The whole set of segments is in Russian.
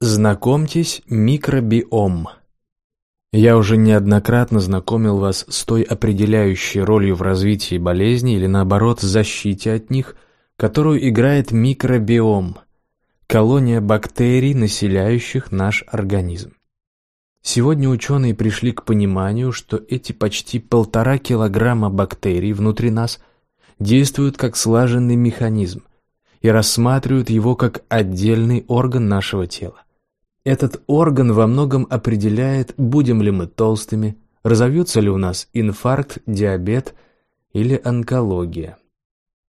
Знакомьтесь, микробиом. Я уже неоднократно знакомил вас с той определяющей ролью в развитии болезней или, наоборот, защите от них, которую играет микробиом – колония бактерий, населяющих наш организм. Сегодня ученые пришли к пониманию, что эти почти полтора килограмма бактерий внутри нас действуют как слаженный механизм и рассматривают его как отдельный орган нашего тела. Этот орган во многом определяет, будем ли мы толстыми, разовьется ли у нас инфаркт, диабет или онкология.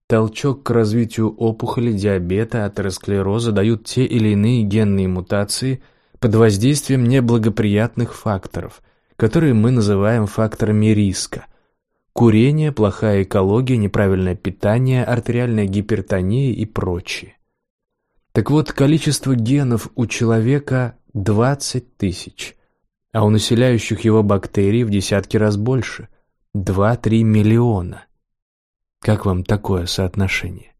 Толчок к развитию опухоли, диабета, атеросклероза дают те или иные генные мутации под воздействием неблагоприятных факторов, которые мы называем факторами риска. Курение, плохая экология, неправильное питание, артериальная гипертония и прочее. Так вот, количество генов у человека 20 тысяч, а у населяющих его бактерий в десятки раз больше – 2-3 миллиона. Как вам такое соотношение?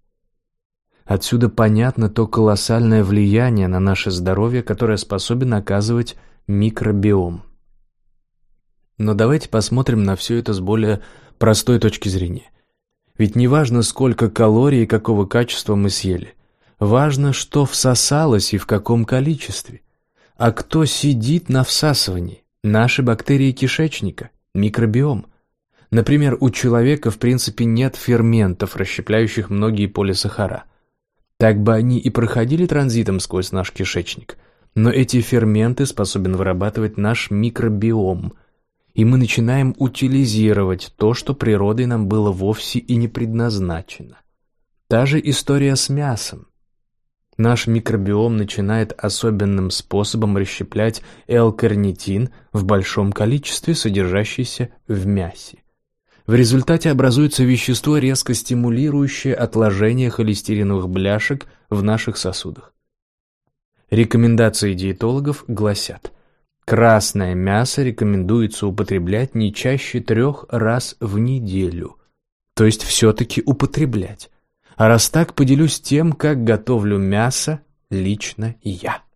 Отсюда понятно то колоссальное влияние на наше здоровье, которое способен оказывать микробиом. Но давайте посмотрим на все это с более простой точки зрения. Ведь не важно, сколько калорий и какого качества мы съели. Важно, что всосалось и в каком количестве. А кто сидит на всасывании? Наши бактерии кишечника, микробиом. Например, у человека в принципе нет ферментов, расщепляющих многие полисахара. Так бы они и проходили транзитом сквозь наш кишечник. Но эти ферменты способен вырабатывать наш микробиом, и мы начинаем утилизировать то, что природой нам было вовсе и не предназначено. Та же история с мясом. Наш микробиом начинает особенным способом расщеплять L-карнитин в большом количестве, содержащийся в мясе. В результате образуется вещество, резко стимулирующее отложение холестериновых бляшек в наших сосудах. Рекомендации диетологов гласят, красное мясо рекомендуется употреблять не чаще трех раз в неделю, то есть все-таки употреблять. А раз так, поделюсь тем, как готовлю мясо лично я.